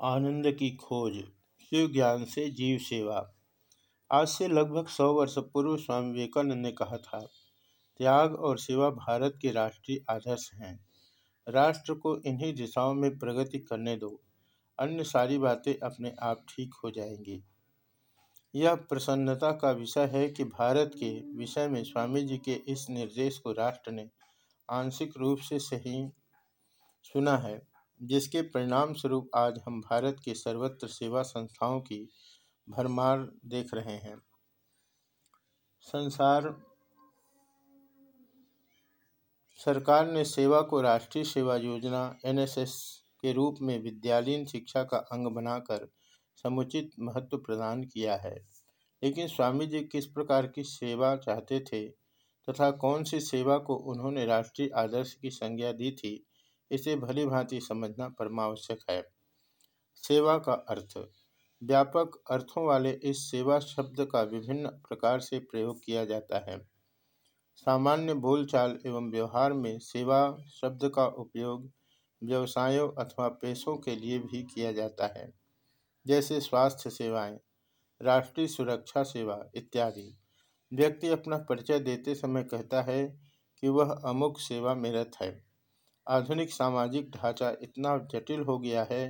आनंद की खोज, शिव ज्ञान से जीव सेवा। आज से लगभग सौ वर्ष पूर्व स्वामी विवेकानंद ने कहा था, त्याग और सेवा भारत के राष्ट्रीय आदर्श हैं। राष्ट्र को इन्हीं दिशाओं में प्रगति करने दो, अन्य सारी बातें अपने आप ठीक हो जाएँगी। यह प्रसन्नता का विषय है कि भारत के विषय में स्वामी जी के इस निर्देश को राष्ट्र ने आंशिक रूप से सही सुना है। जिसके परिणाम स्वरूप आज हम भारत के सर्वत्र सेवा संस्थाओं की भरमार देख रहे हैं। संसार सरकार ने सेवा को राष्ट्रीय सेवा योजना, एनएसएस के रूप में विद्यालयीन शिक्षा का अंग बनाकर समुचित महत्व प्रदान किया है। लेकिन स्वामी जी किस प्रकार की सेवा चाहते थे तथा कौन सी सेवा को उन्होंने राष्ट्रीय आदर्श की संज्ञा दी थी? इसे भली भांति समझना परमावश्यक है। सेवा का अर्थ। व्यापक अर्थों वाले इस सेवा शब्द का विभिन्न प्रकार से प्रयोग किया जाता है। सामान्य बोलचाल एवं व्यवहार में सेवा शब्द का उपयोग व्यवसायों अथवा पेशों के लिए भी किया जाता है। जैसे स्वास्थ्य सेवाएँ, राष्ट्रीय सुरक्षा सेवा इत्यादि। व्यक्ति अपना परिचय देते समय कहता है कि वह अमुक सेवा में रत है। आधुनिक सामाजिक ढांचा इतना जटिल हो गया है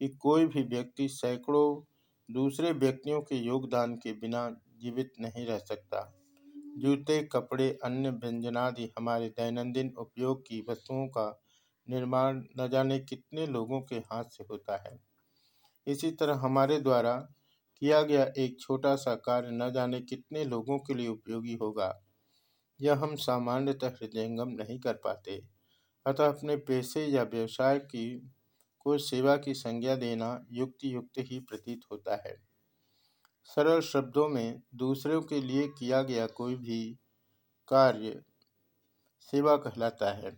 कि कोई भी व्यक्ति सैकड़ों दूसरे व्यक्तियों के योगदान के बिना जीवित नहीं रह सकता। जूते, कपड़े, अन्य व्यंजनादि हमारे दैनंदिन उपयोग की वस्तुओं का निर्माण न जाने कितने लोगों के हाथ से होता है। इसी तरह हमारे द्वारा किया गया एक छोटा सा कार्य न जाने कितने लोगों के लिए उपयोगी होगा, यह हम सामान्यतः हृदयंगम नहीं कर पाते। अतः अपने पेशे या व्यवसाय की, को सेवा की संज्ञा देना युक्ति युक्त ही प्रतीत होता है। सरल शब्दों में दूसरों के लिए किया गया कोई भी कार्य सेवा कहलाता है।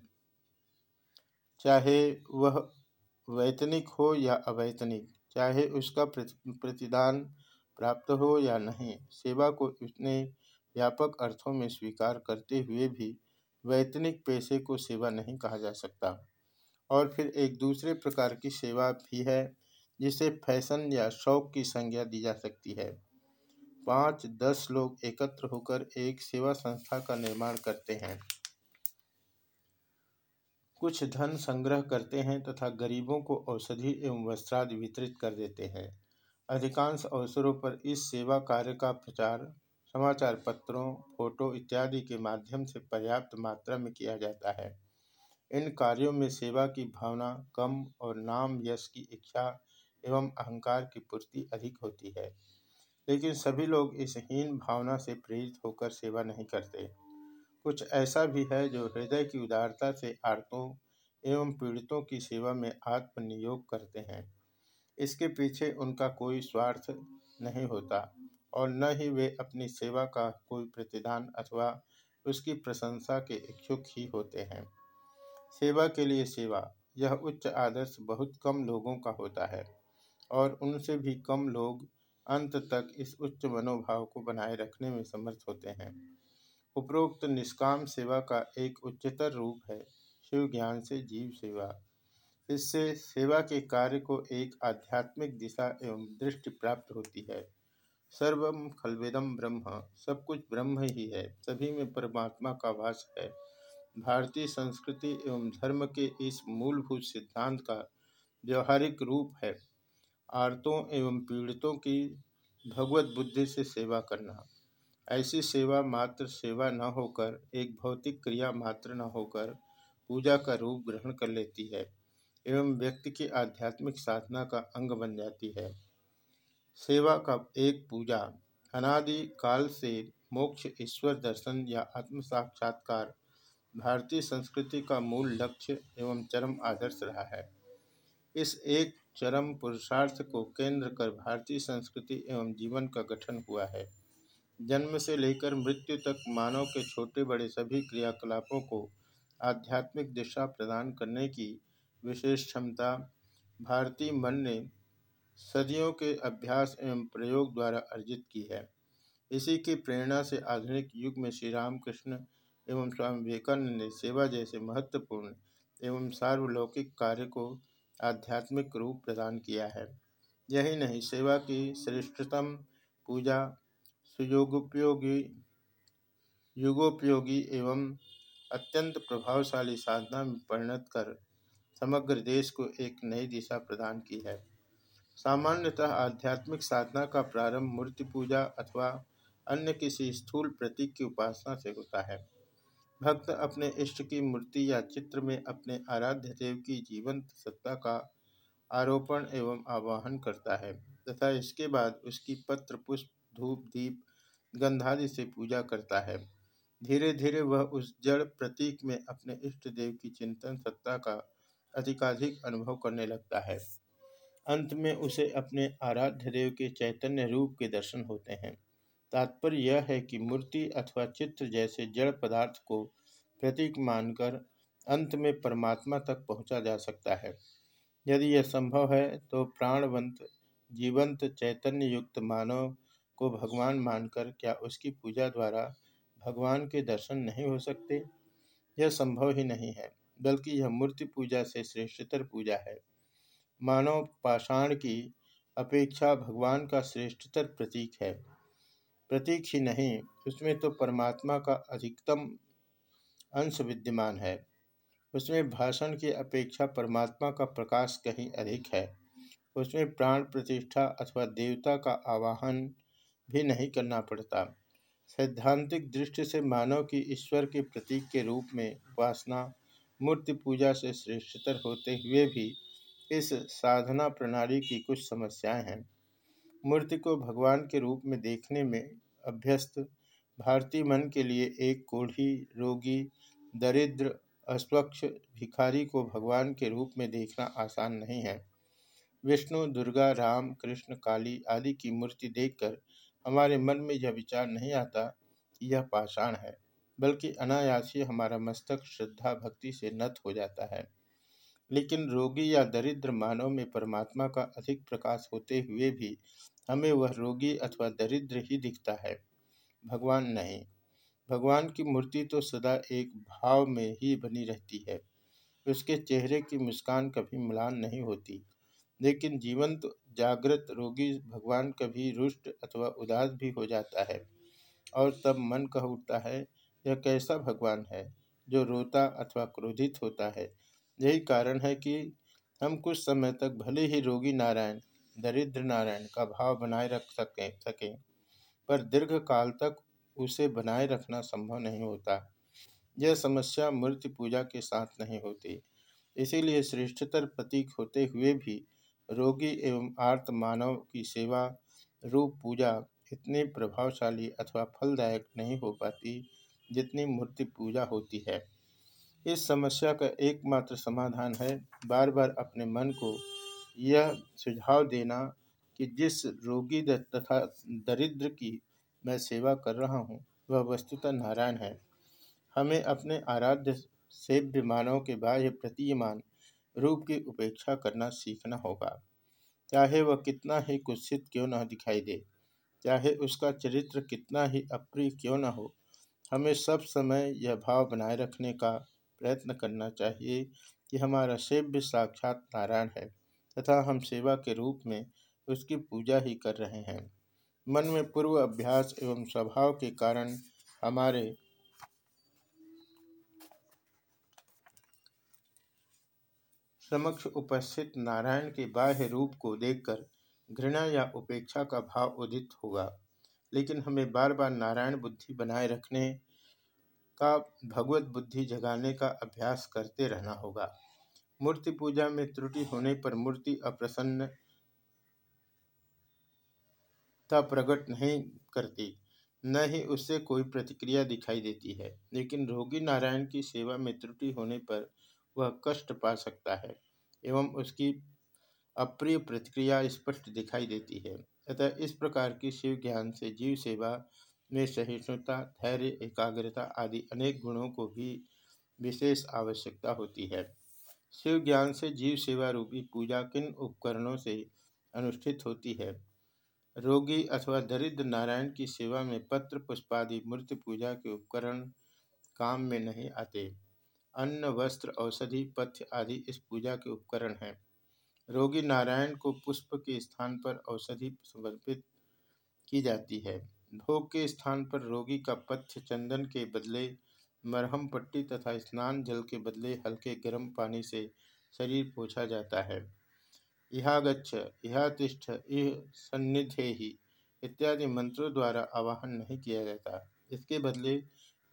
चाहे वह वैतनिक हो या अवैतनिक, चाहे उसका प्रतिदान प्राप्त हो या नहीं, सेवा को इतने व्यापक अर्थों में स्वीकार करते हुए भी वैतनिक पेशे को सेवा नहीं कहा जा सकता। और फिर एक दूसरे प्रकार की सेवा भी है, जिसे फ़ैशन या शौक की संज्ञा दी जा सकती है। पाँच, दस लोग एकत्र होकर एक सेवा संस्था का निर्माण करते हैं। कुछ धन संग्रह करते हैं तथा गरीबों को औषधि एवं वस्त्रादि वितरित कर देते हैं। अधिकांश अवसरों पर इस सेवा कार्य का प्रचार समाचार पत्रों, फ़ोटो इत्यादि के माध्यम से पर्याप्त मात्रा में किया जाता है। इन कार्यों में सेवा की भावना कम और नाम यश की इच्छा एवं अहंकार की पूर्ति अधिक होती है। लेकिन सभी लोग इस हीन भावना से प्रेरित होकर सेवा नहीं करते। कुछ ऐसा भी है जो हृदय की उदारता से आर्तों एवं पीड़ितों की सेवा में आत्मनियोग करते हैं। इसके पीछे उनका कोई स्वार्थ नहीं होता। और न ही वे अपनी सेवा का कोई प्रतिदान अथवा उसकी प्रशंसा के इच्छुक ही होते हैं। सेवा के लिए सेवा, यह उच्च आदर्श बहुत कम लोगों का होता है और उनसे भी कम लोग अंत तक इस उच्च मनोभाव को बनाए रखने में समर्थ होते हैं। उपरोक्त निष्काम सेवा का एक उच्चतर रूप है शिव ज्ञान से जीव सेवा। इससे सेवा के कार्य को एक आध्यात्मिक दिशा एवं दृष्टि प्राप्त होती है। सर्वम खलवेदम ब्रह्म, सब कुछ ब्रह्म ही है, सभी में परमात्मा का वास है। भारतीय संस्कृति एवं धर्म के इस मूलभूत सिद्धांत का व्यवहारिक रूप है। आर्तों एवं पीड़ितों की भगवत बुद्धि से सेवा करना। ऐसी सेवा मात्र सेवा न होकर, एक भौतिक क्रिया मात्र न होकर पूजा का रूप ग्रहण कर लेती है, एवं व्यक्ति की आध्यात्मिक साधना का अंग बन जाती है। सेवा का एक पूजा, अनादि काल से मोक्ष, ईश्वर दर्शन या आत्म साक्षात्कार भारतीय संस्कृति का मूल लक्ष्य एवं चरम आदर्श रहा है। इस एक चरम पुरुषार्थ को केंद्र कर भारतीय संस्कृति एवं जीवन का गठन हुआ है। जन्म से लेकर मृत्यु तक मानव के छोटे बड़े सभी क्रियाकलापों को आध्यात्मिक दिशा प्रदान करने की विशेष क्षमता भारतीय मन ने सदियों के अभ्यास एवं प्रयोग द्वारा अर्जित की है। इसी की प्रेरणा से आधुनिक युग में श्री रामकृष्ण एवं स्वामी विवेकानंद ने सेवा जैसे महत्वपूर्ण एवं सार्वलौकिक कार्य को आध्यात्मिक रूप प्रदान किया है। यही नहीं, सेवा की श्रेष्ठतम पूजा, सुयोगोपयोगी, युगोपयोगी एवं अत्यंत प्रभावशाली साधना में परिणत कर समग्र देश को एक नई दिशा प्रदान की है। सामान्यतः आध्यात्मिक साधना का प्रारंभ मूर्ति पूजा अथवा अन्य किसी स्थूल प्रतीक की उपासना से होता है। भक्त अपने इष्ट की मूर्ति या चित्र में अपने आराध्य देव की जीवंत सत्ता का आरोपण एवं आवाहन करता है तथा इसके बाद उसकी पत्र, पुष्प, धूप, दीप गंधादि से पूजा करता है। धीरे धीरे वह उस जड़ प्रतीक में अपने इष्ट देव की चिंतन सत्ता का अधिकाधिक अनुभव करने लगता है। अंत में उसे अपने आराध्य देव के चैतन्य रूप के दर्शन होते हैं। तात्पर्य यह है कि मूर्ति अथवा चित्र जैसे जड़ पदार्थ को प्रतीक मानकर अंत में परमात्मा तक पहुँचा जा सकता है। यदि यह संभव है तो प्राणवंत, जीवंत चैतन्य युक्त मानव को भगवान मानकर क्या उसकी पूजा द्वारा भगवान के दर्शन नहीं हो सकते? यह संभव ही नहीं है, बल्कि यह मूर्ति पूजा से श्रेष्ठतर पूजा है। मानव पाषाण की अपेक्षा भगवान का श्रेष्ठतर प्रतीक है। प्रतीक ही नहीं, उसमें तो परमात्मा का अधिकतम अंश विद्यमान है। उसमें भाषण की अपेक्षा परमात्मा का प्रकाश कहीं अधिक है। उसमें प्राण प्रतिष्ठा अथवा देवता का आवाहन भी नहीं करना पड़ता। सैद्धांतिक दृष्टि से मानव की ईश्वर के प्रतीक के रूप में उपासना, मूर्ति पूजा से श्रेष्ठतर होते हुए भी इस साधना प्रणाली की कुछ समस्याएँ हैं। मूर्ति को भगवान के रूप में देखने में अभ्यस्त, भारतीय मन के लिए एक कोढ़ी, रोगी, दरिद्र, अस्वच्छ भिखारी को भगवान के रूप में देखना आसान नहीं है। विष्णु, दुर्गा, राम, कृष्ण, काली आदि की मूर्ति देखकर हमारे मन में यह विचार नहीं आता कि यह पाषाण है, बल्कि अनायासी हमारा मस्तक श्रद्धा भक्ति से नत हो जाता है। लेकिन रोगी या दरिद्र मानव में परमात्मा का अधिक प्रकाश होते हुए भी हमें वह रोगी अथवा दरिद्र ही दिखता है। भगवान नहीं। भगवान की मूर्ति तो सदा एक भाव में ही बनी रहती है। उसके चेहरे की मुस्कान कभी मिलान नहीं होती। लेकिन जीवंत, जागृत रोगी भगवान कभी रुष्ट अथवा उदास भी हो जाता है। और तब मन कह उठता है, यह कैसा भगवान है जो रोता अथवा क्रोधित होता है? यही कारण है कि हम कुछ समय तक भले ही रोगी नारायण, दरिद्र नारायण का भाव बनाए रख सकें सकें, पर दीर्घ काल तक उसे बनाए रखना संभव नहीं होता। यह समस्या मूर्ति पूजा के साथ नहीं होती। इसीलिए श्रेष्ठतर प्रतीक होते हुए भी रोगी एवं आर्त मानव की सेवा, रूप पूजा इतनी प्रभावशाली अथवा फलदायक नहीं हो पाती जितनी मूर्ति पूजा होती है। इस समस्या का एकमात्र समाधान है बार बार अपने मन को यह सुझाव देना कि जिस रोगी तथा दरिद्र की मैं सेवा कर रहा हूँ, वह वस्तुतः नारायण है। हमें अपने आराध्य सेव्य मानव के बाह्य प्रतीयमान रूप की उपेक्षा करना सीखना होगा। चाहे वह कितना ही कुत्सित क्यों न दिखाई दे, चाहे उसका चरित्र कितना ही अप्रिय क्यों न हो, हमें सब समय यह भाव बनाए रखने का प्रयत्न करना चाहिए कि हमारा सेव्य साक्षात नारायण है तथा हम सेवा के रूप में उसकी पूजा ही कर रहे हैं। मन में पूर्व अभ्यास एवं स्वभाव के कारण हमारे समक्ष उपस्थित नारायण के बाह्य रूप को देखकर घृणा या उपेक्षा का भाव उदित होगा। लेकिन हमें बार बार नारायण बुद्धि बनाए रखने का भगवत बुद्धि जगाने का अभ्यास करते रहना होगा। मूर्ति पूजा में त्रुटि होने पर मूर्ति अप्रसन्न प्रकट नहीं करती, न ही उससे कोई प्रतिक्रिया दिखाई देती है। लेकिन रोगी नारायण की सेवा में त्रुटि होने पर वह कष्ट पा सकता है एवं उसकी अप्रिय प्रतिक्रिया स्पष्ट दिखाई देती है। अतः इस प्रकार की शिव ज्ञान से जीव सेवा में सहिष्णुता, धैर्य, एकाग्रता आदि अनेक गुणों को भी विशेष आवश्यकता होती है। शिव ज्ञान से जीव सेवा रूपी पूजा किन उपकरणों से अनुष्ठित होती है? रोगी अथवा दरिद्र नारायण की सेवा में पत्र, पुष्पादि, मूर्ति पूजा के उपकरण काम में नहीं आते। अन्न, वस्त्र, औषधि, पथ्य आदि इस पूजा के उपकरण हैं। रोगी नारायण को पुष्प के स्थान पर औषधि समर्पित की जाती है। भोग के स्थान पर रोगी का पथ्य चंदन के बदले, मरहम पट्टी तथा स्नान जल के बदले हल्के गर्म पानी से शरीर पोछा जाता है। यहा गच्छ यहा तिष्ठ इह सन्निधे ही इत्यादि मंत्रों द्वारा आवाहन नहीं किया जाता। इसके बदले,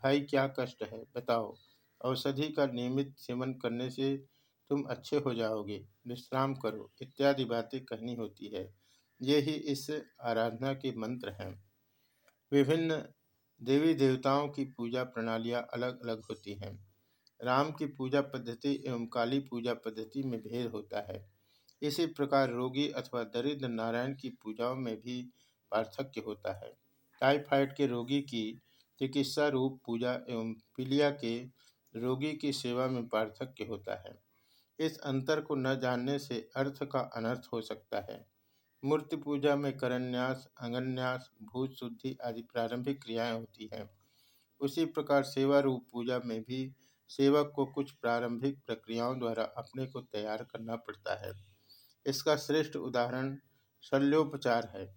भाई क्या कष्ट है, बताओ। औषधि का नियमित सेवन करने से तुम अच्छे हो जाओगे, विश्राम करो, इत्यादि बातें कहनी होती है। ये ही इस आराधना के मंत्र हैं। विभिन्न देवी देवताओं की पूजा प्रणालियाँ अलग अलग होती हैं। राम की पूजा पद्धति एवं काली पूजा पद्धति में भेद होता है। इसी प्रकार रोगी अथवा दरिद्र नारायण की पूजाओं में भी पार्थक्य होता है। टाइफाइड के रोगी की चिकित्सा रूप पूजा एवं पीलिया के रोगी की सेवा में पार्थक्य होता है। इस अंतर को न जानने से अर्थ का अनर्थ हो सकता है। मूर्ति पूजा में करन्यास, अंगन्यास, भूत शुद्धि आदि प्रारंभिक क्रियाएँ होती हैं। उसी प्रकार सेवा रूप पूजा में भी सेवक को कुछ प्रारंभिक प्रक्रियाओं द्वारा अपने को तैयार करना पड़ता है। इसका श्रेष्ठ उदाहरण शल्योपचार है,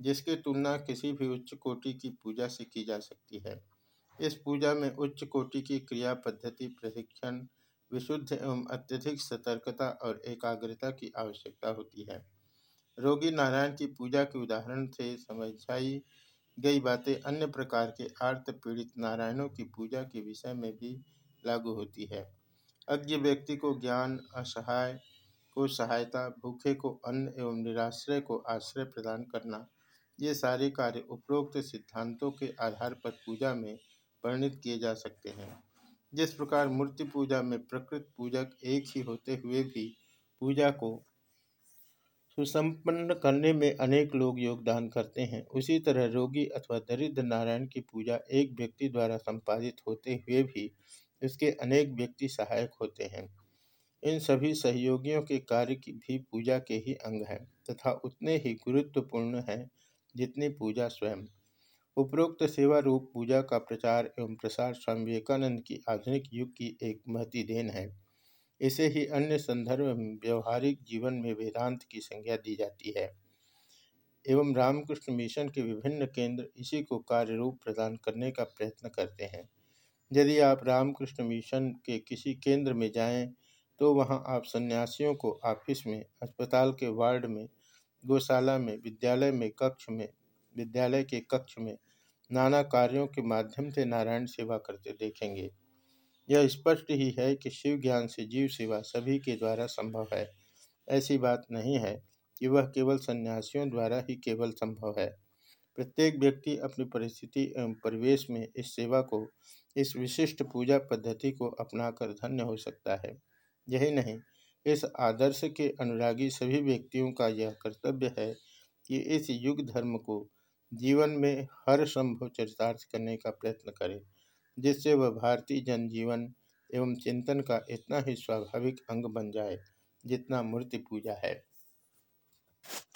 जिसकी तुलना किसी भी उच्च कोटि की पूजा से की जा सकती है। इस पूजा में उच्च कोटि की क्रिया पद्धति, प्रशिक्षण, विशुद्ध एवं अत्यधिक सतर्कता और एकाग्रता की आवश्यकता होती है। रोगी नारायण की पूजा के उदाहरण से समझाई गई बातें अन्य प्रकार के आर्त पीड़ित नारायणों की पूजा के विषय में भी लागू होती है। अज्ञ व्यक्ति को ज्ञान, असहाय को सहायता, भूखे को अन्न एवं निराश्रय को आश्रय प्रदान करना, ये सारे कार्य उपरोक्त सिद्धांतों के आधार पर पूजा में परिणित किए जा सकते हैं। जिस प्रकार मूर्ति पूजा में प्रकृत पूजक एक ही होते हुए भी पूजा को सुसंपन्न करने में अनेक लोग योगदान करते हैं। उसी तरह रोगी अथवा दरिद्र नारायण की पूजा एक व्यक्ति द्वारा संपादित होते हुए भी इसके अनेक व्यक्ति सहायक होते हैं। इन सभी सहयोगियों के कार्य की भी पूजा के ही अंग हैं तथा उतने ही गुरुत्वपूर्ण हैं जितनी पूजा स्वयं। उपरोक्त सेवा रूप पूजा का प्रचार एवं प्रसार स्वामी विवेकानंद की आधुनिक युग की एक महती देन है। इसे ही अन्य संदर्भ में व्यवहारिक जीवन में वेदांत की संज्ञा दी जाती है। एवं रामकृष्ण मिशन के विभिन्न केंद्र इसी को कार्य रूप प्रदान करने का प्रयत्न करते हैं। यदि आप रामकृष्ण मिशन के किसी केंद्र में जाएँ तो वहाँ आप सन्यासियों को ऑफ़िस में, अस्पताल के वार्ड में, गौशाला में, विद्यालय में कक्ष में, विद्यालय के कक्ष में नाना कार्यों के माध्यम से नारायण सेवा करते देखेंगे। यह स्पष्ट ही है कि शिव ज्ञान से जीव सेवा सभी के द्वारा संभव है। ऐसी बात नहीं है कि वह केवल सन्यासियों द्वारा ही केवल संभव है। प्रत्येक व्यक्ति अपनी परिस्थिति एवं परिवेश में इस सेवा को, इस विशिष्ट पूजा पद्धति को अपनाकर धन्य हो सकता है। यही नहीं, इस आदर्श के अनुरागी सभी व्यक्तियों का यह कर्तव्य है कि इस युग धर्म को जीवन में हर संभव चरितार्थ करने का प्रयत्न करें। जिससे वह भारतीय जनजीवन एवं चिंतन का इतना ही स्वाभाविक अंग बन जाए, जितना मूर्ति पूजा है।